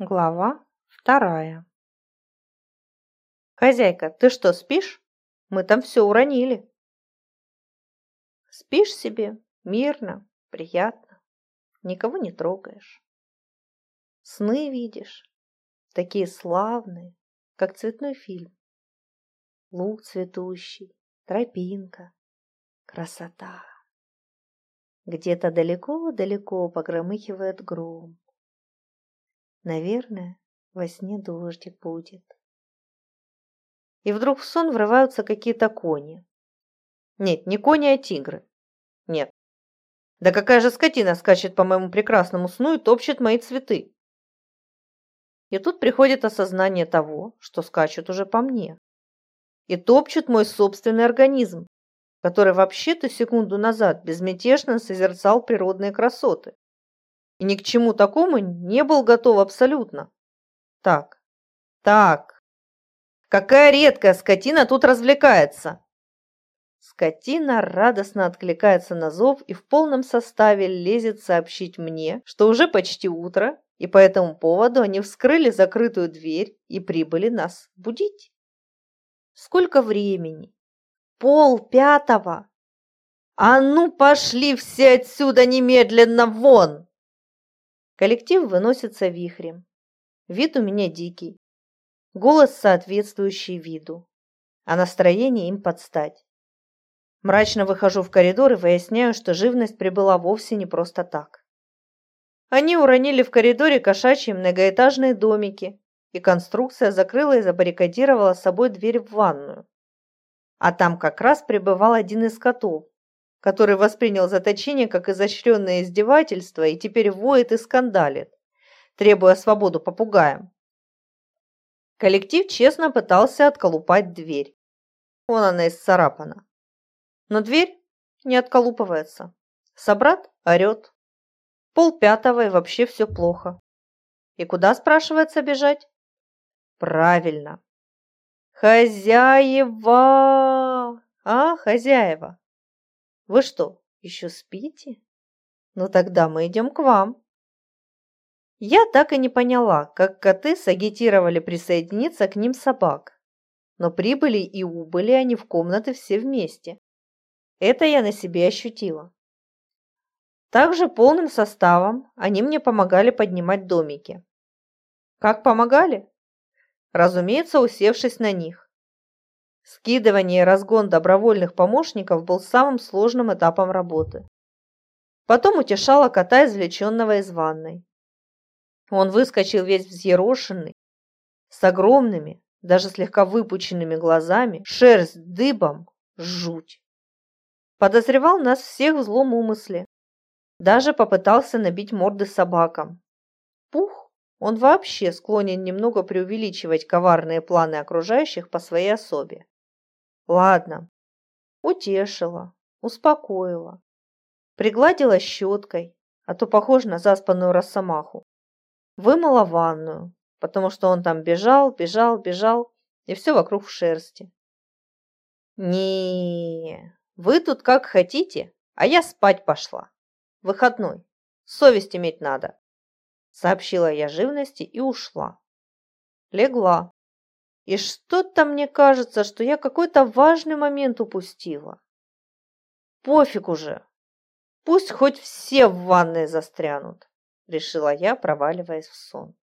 Глава вторая. «Хозяйка, ты что, спишь? Мы там все уронили». Спишь себе, мирно, приятно, никого не трогаешь. Сны видишь, такие славные, как цветной фильм. Лук цветущий, тропинка, красота. Где-то далеко-далеко погромыхивает гром Наверное, во сне дождик будет. И вдруг в сон врываются какие-то кони. Нет, не кони, а тигры. Нет. Да какая же скотина скачет по моему прекрасному сну и топчет мои цветы? И тут приходит осознание того, что скачут уже по мне. И топчут мой собственный организм, который вообще-то секунду назад безмятежно созерцал природные красоты и ни к чему такому не был готов абсолютно. Так, так, какая редкая скотина тут развлекается. Скотина радостно откликается на зов и в полном составе лезет сообщить мне, что уже почти утро, и по этому поводу они вскрыли закрытую дверь и прибыли нас будить. Сколько времени? Пол пятого. А ну пошли все отсюда немедленно вон! Коллектив выносится вихрем. Вид у меня дикий. Голос соответствующий виду. А настроение им подстать. Мрачно выхожу в коридор и выясняю, что живность прибыла вовсе не просто так. Они уронили в коридоре кошачьи многоэтажные домики, и конструкция закрыла и забаррикадировала собой дверь в ванную. А там как раз пребывал один из котов, который воспринял заточение как изощренное издевательство и теперь воет и скандалит, требуя свободу попугаям. Коллектив честно пытался отколупать дверь. Вон она исцарапана. Но дверь не отколупывается. Собрат орет. Пол пятого и вообще все плохо. И куда, спрашивается, бежать? Правильно. Хозяева! А, хозяева, вы что, еще спите? Ну тогда мы идем к вам. Я так и не поняла, как коты сагитировали присоединиться к ним собак. Но прибыли и убыли они в комнаты все вместе. Это я на себе ощутила. Также полным составом они мне помогали поднимать домики. Как помогали? Разумеется, усевшись на них. Скидывание и разгон добровольных помощников был самым сложным этапом работы. Потом утешала кота, извлеченного из ванной. Он выскочил весь взъерошенный, с огромными, даже слегка выпученными глазами, шерсть дыбом, жуть. Подозревал нас всех в злом умысле. Даже попытался набить морды собакам. Пух, он вообще склонен немного преувеличивать коварные планы окружающих по своей особе. Ладно. Утешила, успокоила. Пригладила щеткой, а то похож на заспанную росомаху. Вымыла ванную, потому что он там бежал, бежал, бежал, и все вокруг в шерсти. не вы тут как хотите, а я спать пошла. Выходной. Совесть иметь надо. Сообщила я живности и ушла. Легла, и что-то мне кажется, что я какой-то важный момент упустила. Пофиг уже. Пусть хоть все в ванной застрянут, решила я, проваливаясь в сон.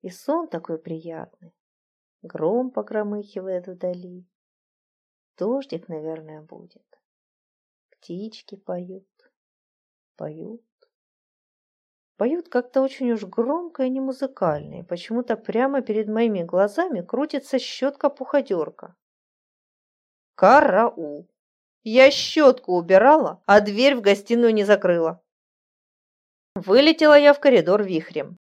И сон такой приятный. Гром погромыхивает вдали. Дождик, наверное, будет. Птички поют, поют. Поют как-то очень уж громко и немузыкально, и почему-то прямо перед моими глазами крутится щетка-пуходерка. Караул! Я щетку убирала, а дверь в гостиную не закрыла. Вылетела я в коридор вихрем.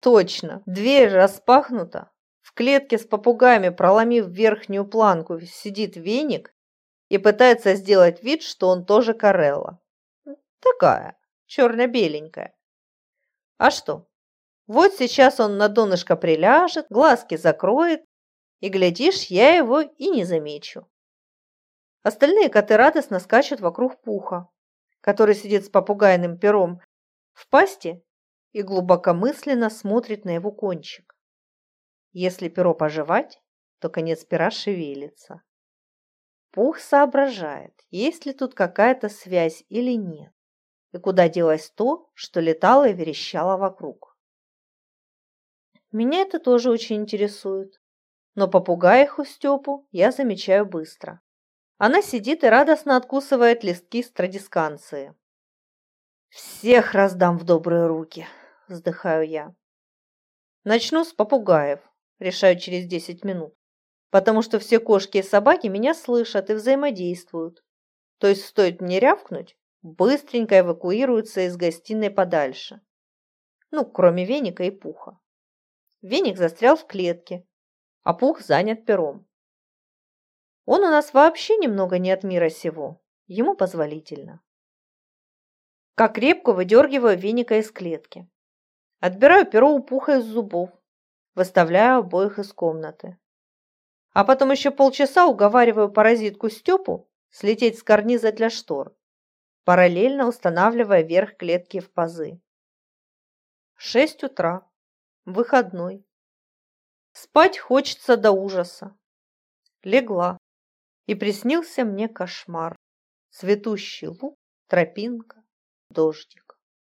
Точно, дверь распахнута. В клетке с попугаями, проломив верхнюю планку, сидит веник и пытается сделать вид, что он тоже Карелла. Такая, черно-беленькая. А что? Вот сейчас он на донышко приляжет, глазки закроет, и, глядишь, я его и не замечу. Остальные коты радостно скачут вокруг пуха, который сидит с попугайным пером в пасти и глубокомысленно смотрит на его кончик. Если перо пожевать, то конец пера шевелится. Пух соображает, есть ли тут какая-то связь или нет, и куда делось то, что летало и верещало вокруг. Меня это тоже очень интересует, но попугаиху Степу я замечаю быстро. Она сидит и радостно откусывает листки страдисканции. «Всех раздам в добрые руки», – вздыхаю я. «Начну с попугаев», – решаю через десять минут потому что все кошки и собаки меня слышат и взаимодействуют. То есть стоит мне рявкнуть, быстренько эвакуируются из гостиной подальше. Ну, кроме веника и пуха. Веник застрял в клетке, а пух занят пером. Он у нас вообще немного не от мира сего, ему позволительно. Как крепко выдергиваю веника из клетки. Отбираю перо у пуха из зубов, выставляю обоих из комнаты. А потом еще полчаса уговариваю паразитку Степу слететь с карниза для штор, параллельно устанавливая верх клетки в пазы. Шесть утра. Выходной. Спать хочется до ужаса. Легла. И приснился мне кошмар. Цветущий луг, тропинка, дождик.